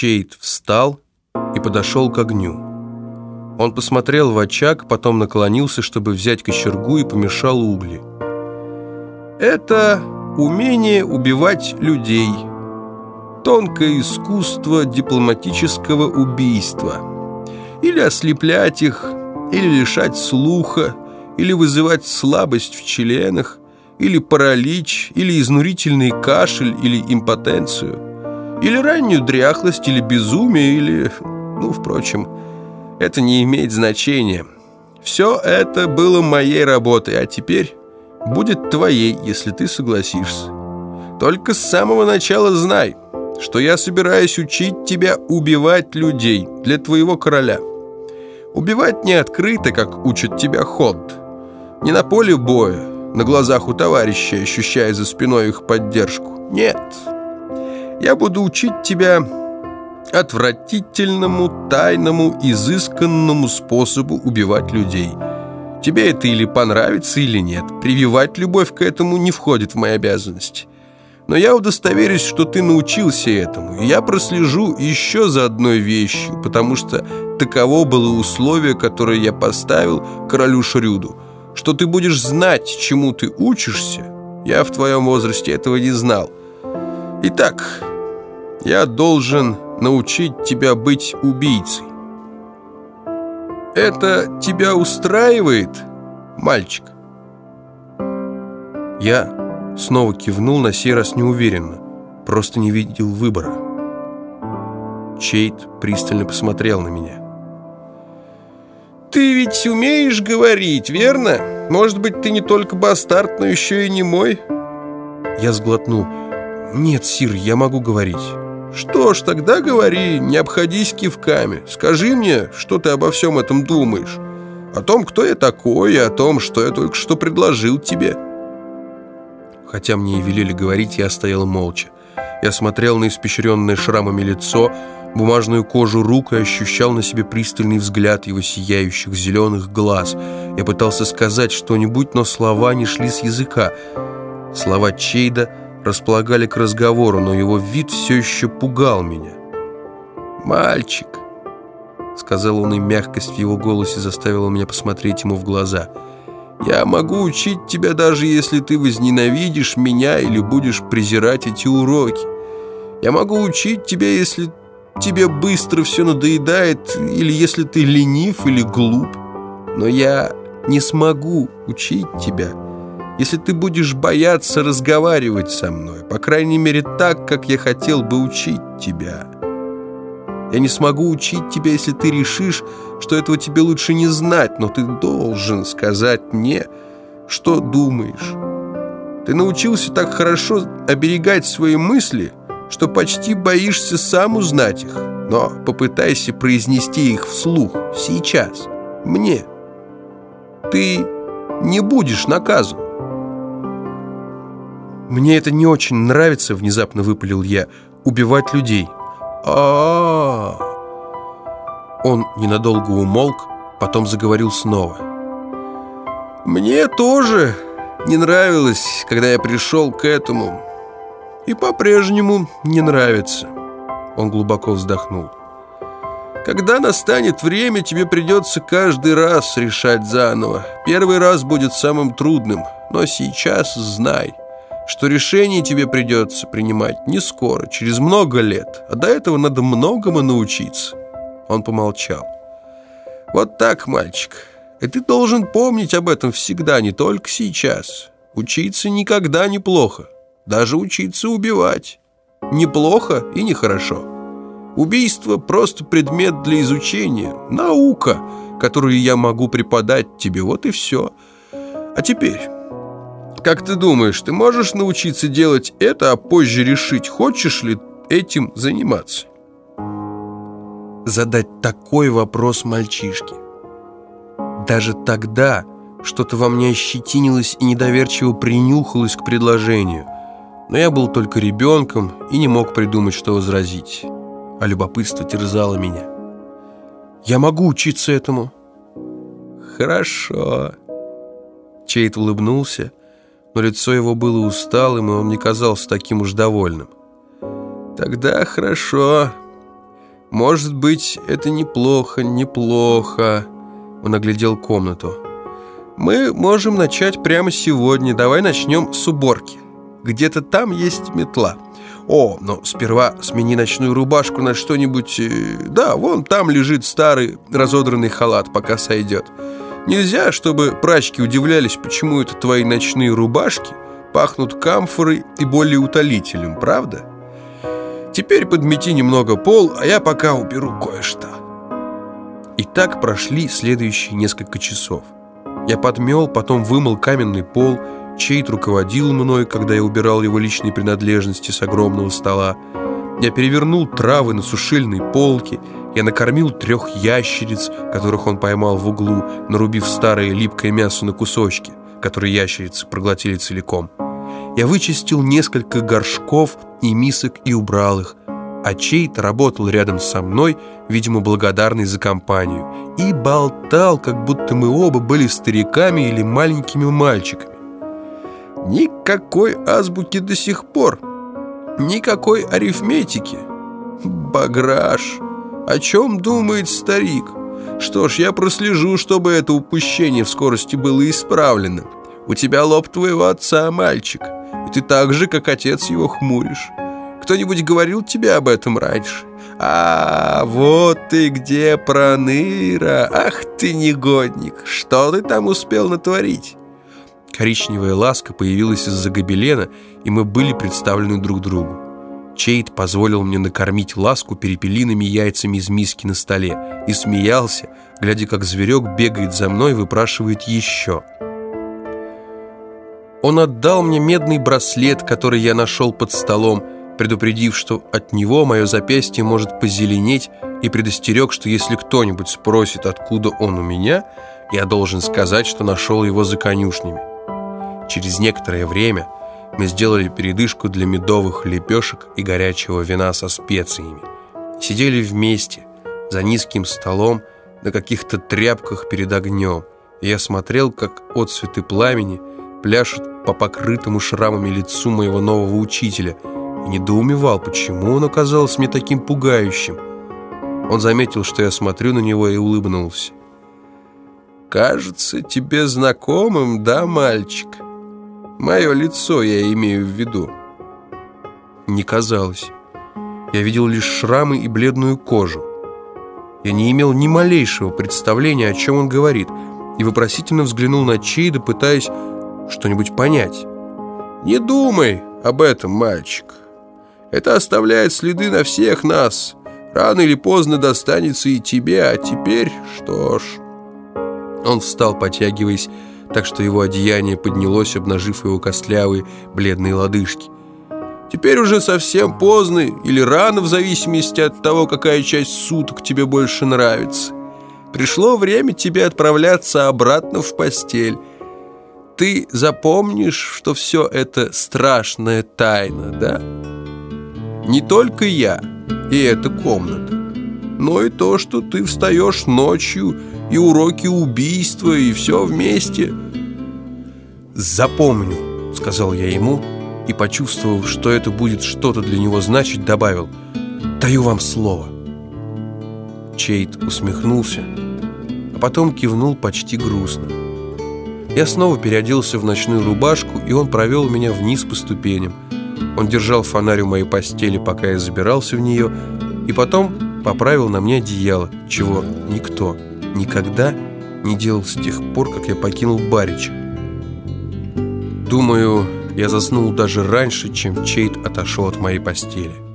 Чейд встал и подошел к огню. Он посмотрел в очаг, потом наклонился, чтобы взять кочергу и помешал угли. «Это умение убивать людей. Тонкое искусство дипломатического убийства. Или ослеплять их, или лишать слуха, или вызывать слабость в членах, или паралич, или изнурительный кашель, или импотенцию, или раннюю дряхлость, или безумие, или... Ну, впрочем, это не имеет значения. Все это было моей работой, а теперь будет твоей, если ты согласишься. Только с самого начала знай, что я собираюсь учить тебя убивать людей для твоего короля. Убивать не открыто, как учит тебя Ход. Не на поле боя, на глазах у товарища, ощущая за спиной их поддержку. Нет. Я буду учить тебя отвратительному, тайному, изысканному способу убивать людей. Тебе это или понравится, или нет. Прививать любовь к этому не входит в мои обязанности. Но я удостоверюсь, что ты научился этому, и я прослежу еще за одной вещью, потому что таково было условие, которое я поставил королю Шрюду, что ты будешь знать, чему ты учишься. Я в твоем возрасте этого не знал. Итак, я должен научить тебя быть убийцей. Это тебя устраивает, мальчик? Я снова кивнул на сей раз неуверенно, просто не видел выбора. Чейт пристально посмотрел на меня. «Ты ведь умеешь говорить, верно? Может быть, ты не только бастард, но еще и не мой?» Я сглотнул. «Нет, Сир, я могу говорить». «Что ж, тогда говори, не обходись кивками. Скажи мне, что ты обо всем этом думаешь. О том, кто я такой, и о том, что я только что предложил тебе». Хотя мне и велели говорить, я стоял молча. Я смотрел на испещренное шрамами лицо, бумажную кожу рук и ощущал на себе пристальный взгляд его сияющих зеленых глаз. Я пытался сказать что-нибудь, но слова не шли с языка. Слова Чейда — располагали к разговору, но его вид все еще пугал меня. «Мальчик», — сказал он, и мягкость в его голосе заставила меня посмотреть ему в глаза, «я могу учить тебя, даже если ты возненавидишь меня или будешь презирать эти уроки. Я могу учить тебя, если тебе быстро все надоедает, или если ты ленив или глуп. Но я не смогу учить тебя» если ты будешь бояться разговаривать со мной, по крайней мере так, как я хотел бы учить тебя. Я не смогу учить тебя, если ты решишь, что этого тебе лучше не знать, но ты должен сказать мне, что думаешь. Ты научился так хорошо оберегать свои мысли, что почти боишься сам узнать их, но попытайся произнести их вслух сейчас, мне. Ты не будешь наказан. «Мне это не очень нравится», — внезапно выпалил я, — «убивать людей». А, -а, а Он ненадолго умолк, потом заговорил снова. «Мне тоже не нравилось, когда я пришел к этому. И по-прежнему не нравится». Он глубоко вздохнул. «Когда настанет время, тебе придется каждый раз решать заново. Первый раз будет самым трудным, но сейчас знай» что решение тебе придется принимать не скоро, через много лет, а до этого надо многому научиться. Он помолчал. Вот так, мальчик. И ты должен помнить об этом всегда, не только сейчас. Учиться никогда неплохо. Даже учиться убивать. Неплохо и нехорошо. Убийство – просто предмет для изучения, наука, которую я могу преподать тебе, вот и все. А теперь... Как ты думаешь, ты можешь научиться делать это, а позже решить, хочешь ли этим заниматься? Задать такой вопрос мальчишке. Даже тогда что-то во мне ощетинилось и недоверчиво принюхалось к предложению. Но я был только ребенком и не мог придумать, что возразить. А любопытство терзало меня. «Я могу учиться этому». «Хорошо». Чейт улыбнулся но лицо его было усталым, и он не казался таким уж довольным. «Тогда хорошо. Может быть, это неплохо, неплохо. Он оглядел комнату. Мы можем начать прямо сегодня. Давай начнем с уборки. Где-то там есть метла. О, но сперва смени ночную рубашку на что-нибудь... Э, да, вон там лежит старый разодранный халат, пока сойдет. Нельзя, чтобы прачки удивлялись, почему это твои ночные рубашки пахнут камфорой и более утолителем, правда? Теперь подмети немного пол, а я пока уберу кое-что. И так прошли следующие несколько часов. Я подмел, потом вымыл каменный пол, Чейт руководил мной, когда я убирал его личные принадлежности с огромного стола. Я перевернул травы на сушильной полке, я накормил трех ящериц, которых он поймал в углу, нарубив старое липкое мясо на кусочки, которые ящерицы проглотили целиком. Я вычистил несколько горшков и мисок и убрал их, а Чейт работал рядом со мной, видимо, благодарный за компанию, и болтал, как будто мы оба были стариками или маленькими мальчиками. Никакой азбуки до сих пор, никакой арифметики. Баграж, о чем думает старик? Что ж, я прослежу, чтобы это упущение в скорости было исправлено. У тебя лоб твоего отца, мальчик, и ты так же, как отец его, хмуришь. Кто-нибудь говорил тебе об этом раньше? А, вот ты где, проныра! Ах ты негодник! Что ты там успел натворить? Коричневая ласка появилась из-за гобелена, и мы были представлены друг другу. Чейд позволил мне накормить ласку перепелиными яйцами из миски на столе и смеялся, глядя, как зверек бегает за мной и выпрашивает еще. Он отдал мне медный браслет, который я нашел под столом, предупредив, что от него мое запястье может позеленеть, и предостерег, что если кто-нибудь спросит, откуда он у меня, я должен сказать, что нашел его за конюшнями. Через некоторое время мы сделали передышку для медовых лепешек и горячего вина со специями. Сидели вместе, за низким столом, на каких-то тряпках перед огнем. И я смотрел, как отцветы пламени пляшут по покрытому шрамами лицу моего нового учителя – и недоумевал, почему он оказался мне таким пугающим. Он заметил, что я смотрю на него и улыбнулся. «Кажется тебе знакомым, да, мальчик? Мое лицо я имею в виду». Не казалось. Я видел лишь шрамы и бледную кожу. Я не имел ни малейшего представления, о чем он говорит, и вопросительно взглянул на Чейда, пытаясь что-нибудь понять. «Не думай об этом, мальчик. Это оставляет следы на всех нас. Рано или поздно достанется и тебе, а теперь, что ж...» Он встал, потягиваясь, так что его одеяние поднялось, обнажив его костлявые бледные лодыжки. «Теперь уже совсем поздно или рано, в зависимости от того, какая часть суток тебе больше нравится. Пришло время тебе отправляться обратно в постель. Ты запомнишь, что все это страшная тайна, да?» Не только я и эта комната, но и то, что ты встаешь ночью, и уроки убийства, и все вместе. «Запомню», — сказал я ему, и, почувствовав, что это будет что-то для него значить, добавил «Даю вам слово». Чейт усмехнулся, а потом кивнул почти грустно. Я снова переоделся в ночную рубашку, и он провел меня вниз по ступеням — он держал фонарь у моей постели, пока я забирался в нее, и потом поправил на мне одеяло, чего никто никогда не делал с тех пор, как я покинул Барича. Думаю, я заснул даже раньше, чем Чейт отошел от моей постели.